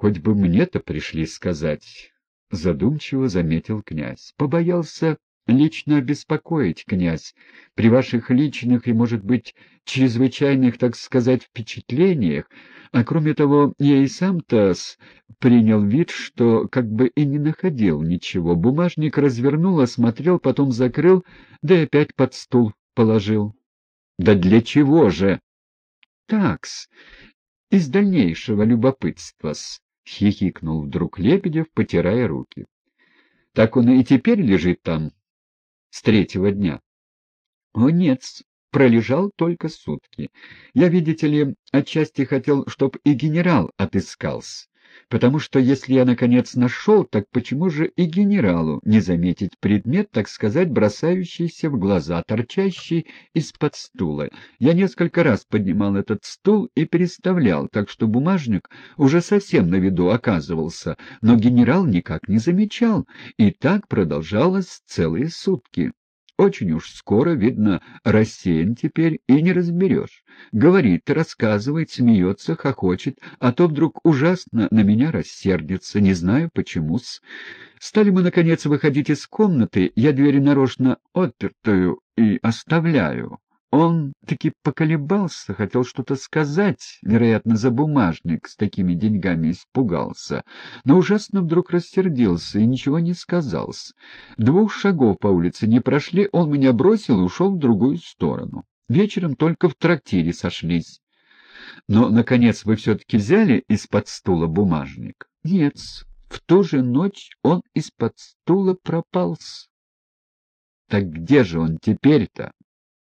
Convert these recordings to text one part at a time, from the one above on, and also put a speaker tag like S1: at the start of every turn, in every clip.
S1: Хоть бы мне-то пришли сказать, — задумчиво заметил князь. Побоялся лично обеспокоить, князь, при ваших личных и, может быть, чрезвычайных, так сказать, впечатлениях, а кроме того, я и сам-то принял вид, что как бы и не находил ничего. Бумажник развернул, осмотрел, потом закрыл, да и опять под стул положил. — Да для чего же? — Такс, из дальнейшего любопытства-с, — хихикнул вдруг Лебедев, потирая руки. — Так он и теперь лежит там, с третьего дня? — О, нет, пролежал только сутки. Я, видите ли, отчасти хотел, чтоб и генерал отыскался. Потому что если я, наконец, нашел, так почему же и генералу не заметить предмет, так сказать, бросающийся в глаза, торчащий из-под стула? Я несколько раз поднимал этот стул и переставлял, так что бумажник уже совсем на виду оказывался, но генерал никак не замечал, и так продолжалось целые сутки. Очень уж скоро, видно, рассеян теперь и не разберешь. Говорит, рассказывает, смеется, хохочет, а то вдруг ужасно на меня рассердится, не знаю почему-с. Стали мы, наконец, выходить из комнаты, я дверь нарочно отпертую и оставляю. Он таки поколебался, хотел что-то сказать, вероятно, за бумажник с такими деньгами испугался, но ужасно вдруг рассердился и ничего не сказал. Двух шагов по улице не прошли, он меня бросил и ушел в другую сторону. Вечером только в трактире сошлись. Но, наконец, вы все-таки взяли из-под стула бумажник? Нет, в ту же ночь он из-под стула пропал. Так где же он теперь-то?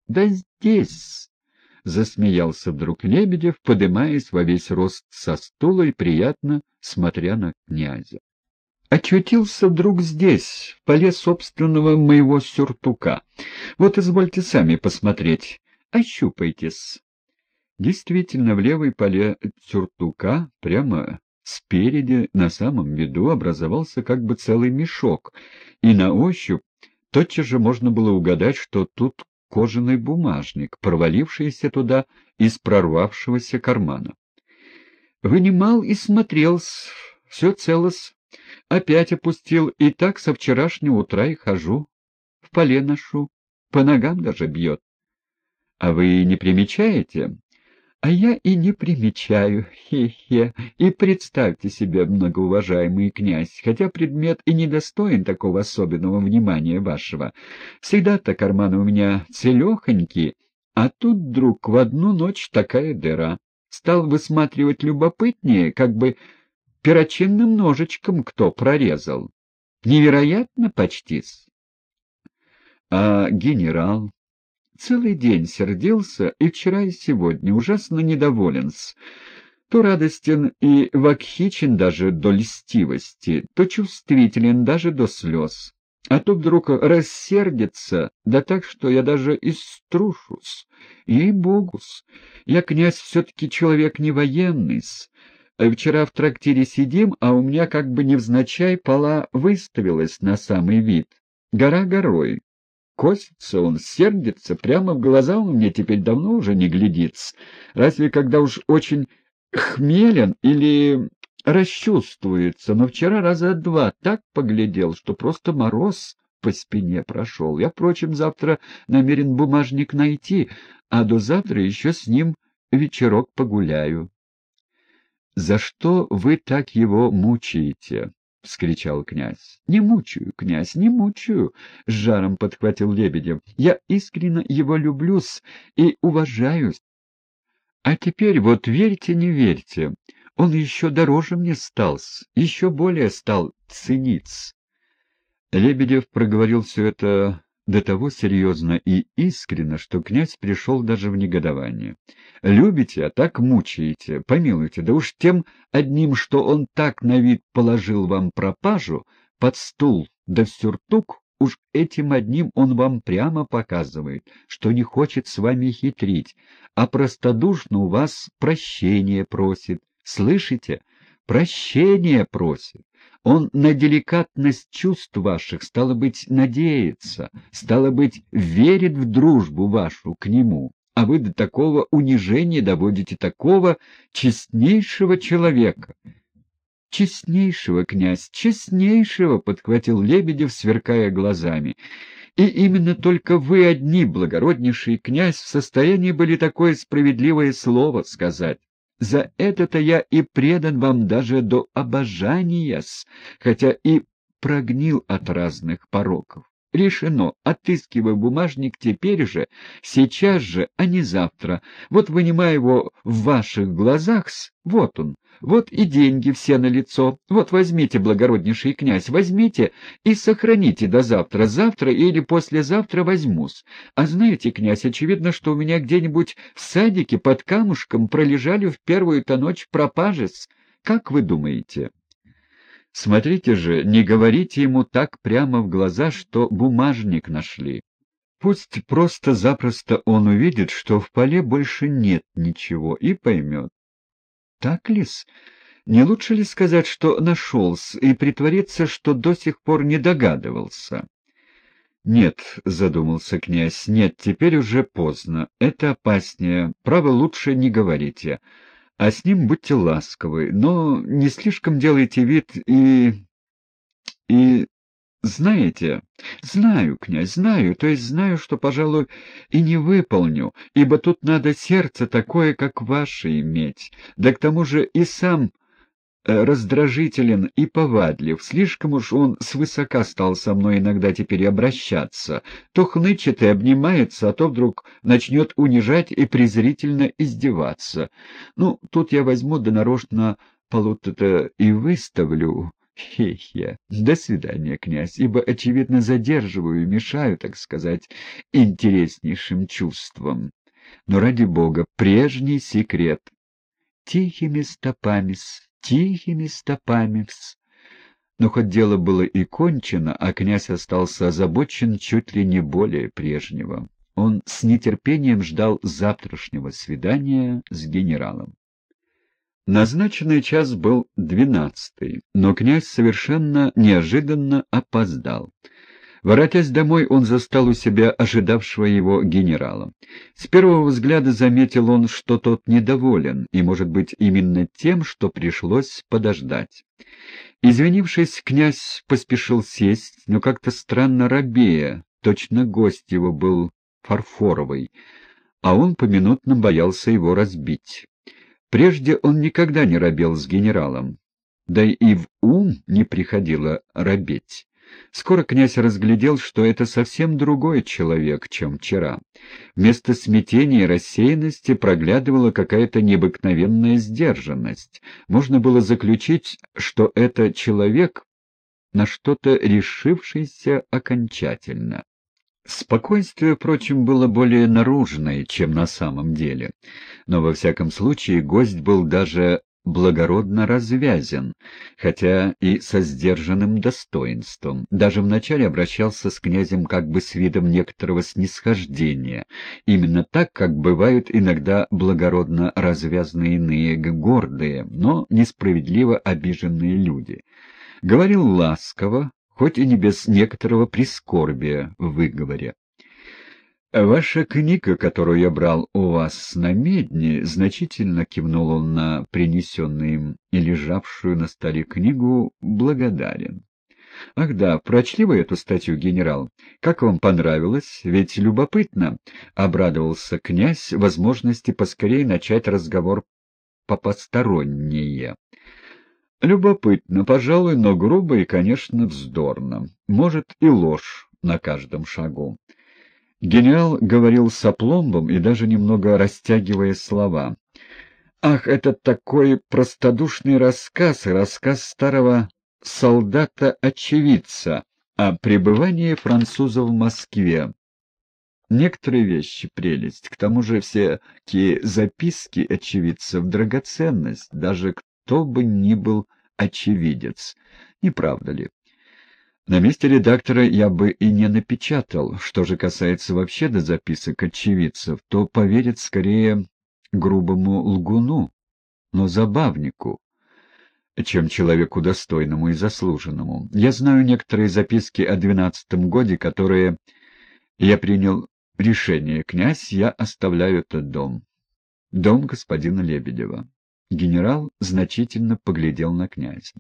S1: Да здесь! — засмеялся вдруг Лебедев, подымаясь во весь рост со стула и приятно смотря на князя. Очутился вдруг здесь, в поле собственного моего сюртука. Вот извольте сами посмотреть. Ощупайтесь. Действительно, в левой поле сюртука, прямо спереди, на самом виду, образовался как бы целый мешок, и на ощупь тотчас же можно было угадать, что тут кожаный бумажник, провалившийся туда из прорвавшегося кармана. Вынимал и смотрел, все целос, опять опустил, и так со вчерашнего утра и хожу, в поле ношу, по ногам даже бьет. А вы не примечаете? А я и не примечаю, хе-хе. И представьте себе, многоуважаемый князь, хотя предмет и не достоин такого особенного внимания вашего. Всегда-то карманы у меня целехонькие, а тут вдруг в одну ночь такая дыра. Стал высматривать любопытнее, как бы перочинным ножичком кто прорезал. Невероятно почти-с. А генерал, Целый день сердился и вчера, и сегодня, ужасно недоволен-с. То радостен и вакхичен даже до льстивости, то чувствителен даже до слез. А то вдруг рассердится, да так, что я даже и струшусь. Ей-богус, я, князь, все-таки человек не военный-с. Вчера в трактире сидим, а у меня как бы невзначай пола выставилась на самый вид. Гора горой, Косится он, сердится, прямо в глаза он мне теперь давно уже не глядится. Разве когда уж очень хмелен или расчувствуется, но вчера раза два так поглядел, что просто мороз по спине прошел. Я, впрочем, завтра намерен бумажник найти, а до завтра еще с ним вечерок погуляю. — За что вы так его мучаете? — вскричал князь. — Не мучаю, князь, не мучаю, — с жаром подхватил Лебедев. — Я искренне его люблюсь и уважаюсь. А теперь вот верьте, не верьте, он еще дороже мне стал, еще более стал ценить. Лебедев проговорил все это до того серьезно и искренно, что князь пришел даже в негодование. «Любите, а так мучаете. Помилуйте, да уж тем одним, что он так на вид положил вам пропажу, под стул да в сюртук, уж этим одним он вам прямо показывает, что не хочет с вами хитрить, а простодушно у вас прощения просит. Слышите? Прощения просит. Он на деликатность чувств ваших, стало быть, надеется, стало быть, верит в дружбу вашу к нему, а вы до такого унижения доводите такого честнейшего человека. «Честнейшего, князь, честнейшего!» — подхватил Лебедев, сверкая глазами. «И именно только вы одни, благороднейший князь, в состоянии были такое справедливое слово сказать. За это-то я и предан вам даже до обожания хотя и прогнил от разных пороков. Решено. Отыскивай бумажник теперь же, сейчас же, а не завтра. Вот вынимай его в ваших глазах, вот он. Вот и деньги все на лицо. Вот возьмите, благороднейший князь, возьмите и сохраните до завтра. Завтра или послезавтра возьмусь. А знаете, князь, очевидно, что у меня где-нибудь в садике под камушком пролежали в первую-то ночь пропажец. Как вы думаете? Смотрите же, не говорите ему так прямо в глаза, что бумажник нашли. Пусть просто-запросто он увидит, что в поле больше нет ничего, и поймет. Так ли-с? Не лучше ли сказать, что нашелся, и притвориться, что до сих пор не догадывался? «Нет», — задумался князь, — «нет, теперь уже поздно. Это опаснее. Право, лучше не говорите а с ним будьте ласковы, но не слишком делайте вид и... и... знаете... Знаю, князь, знаю, то есть знаю, что, пожалуй, и не выполню, ибо тут надо сердце такое, как ваше, иметь, да к тому же и сам раздражителен и повадлив. Слишком уж он свысока стал со мной иногда теперь обращаться. То хнычет и обнимается, а то вдруг начнет унижать и презрительно издеваться. Ну, тут я возьму да нарочно полут-то и выставлю. Хе-хе. До свидания, князь, ибо, очевидно, задерживаю и мешаю, так сказать, интереснейшим чувствам. Но, ради бога, прежний секрет. Тихими стопами тихими стопами. Но хоть дело было и кончено, а князь остался озабочен чуть ли не более прежнего. Он с нетерпением ждал завтрашнего свидания с генералом. Назначенный час был двенадцатый, но князь совершенно неожиданно опоздал. Воротясь домой, он застал у себя ожидавшего его генерала. С первого взгляда заметил он, что тот недоволен, и, может быть, именно тем, что пришлось подождать. Извинившись, князь поспешил сесть, но как-то странно робея, точно гость его был фарфоровый, а он поминутно боялся его разбить. Прежде он никогда не робел с генералом, да и в ум не приходило робеть. Скоро князь разглядел, что это совсем другой человек, чем вчера. Вместо смятения и рассеянности проглядывала какая-то необыкновенная сдержанность. Можно было заключить, что это человек, на что-то решившийся окончательно. Спокойствие, впрочем, было более наружное, чем на самом деле. Но, во всяком случае, гость был даже благородно развязен, хотя и со сдержанным достоинством. Даже вначале обращался с князем как бы с видом некоторого снисхождения, именно так, как бывают иногда благородно развязные иные гордые, но несправедливо обиженные люди. Говорил ласково, хоть и не без некоторого прискорбия в выговоре. «Ваша книга, которую я брал у вас на медне», значительно кивнул он на принесенную им и лежавшую на столе книгу, благодарен. «Ах да, прочли вы эту статью, генерал? Как вам понравилось? Ведь любопытно!» — обрадовался князь возможности поскорее начать разговор попостороннее. «Любопытно, пожалуй, но грубо и, конечно, вздорно. Может, и ложь на каждом шагу. Генерал говорил с опломбом и даже немного растягивая слова. «Ах, это такой простодушный рассказ, рассказ старого солдата-очевидца о пребывании французов в Москве. Некоторые вещи — прелесть, к тому же всякие записки очевидцев — драгоценность, даже кто бы ни был очевидец. Не правда ли? На месте редактора я бы и не напечатал. Что же касается вообще до записок очевидцев, то поверят скорее грубому лгуну, но забавнику, чем человеку достойному и заслуженному. Я знаю некоторые записки о двенадцатом годе, которые я принял решение. Князь, я оставляю этот дом. Дом господина Лебедева. Генерал значительно поглядел на князя.